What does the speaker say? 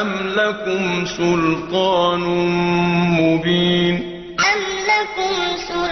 أَمْ لَكُمْ سُلْطَانٌ مُّبِينٌ أَمْ لَكُمْ سُلْطَانٌ